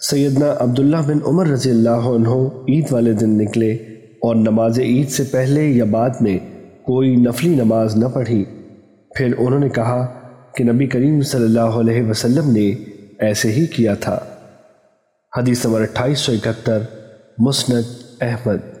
سیدنا عبداللہ بن عمر رضی اللہ عنہ عید والے دن نکلے اور نماز عید سے پہلے یا بعد میں کوئی نفلی نماز نہ پڑھی۔ پھر انہوں نے کہا کہ نبی کریم صلی اللہ علیہ وسلم نے ایسے ہی کیا تھا۔ حدیث نمبر اٹھائیس سو اکہتر، مسند احمد۔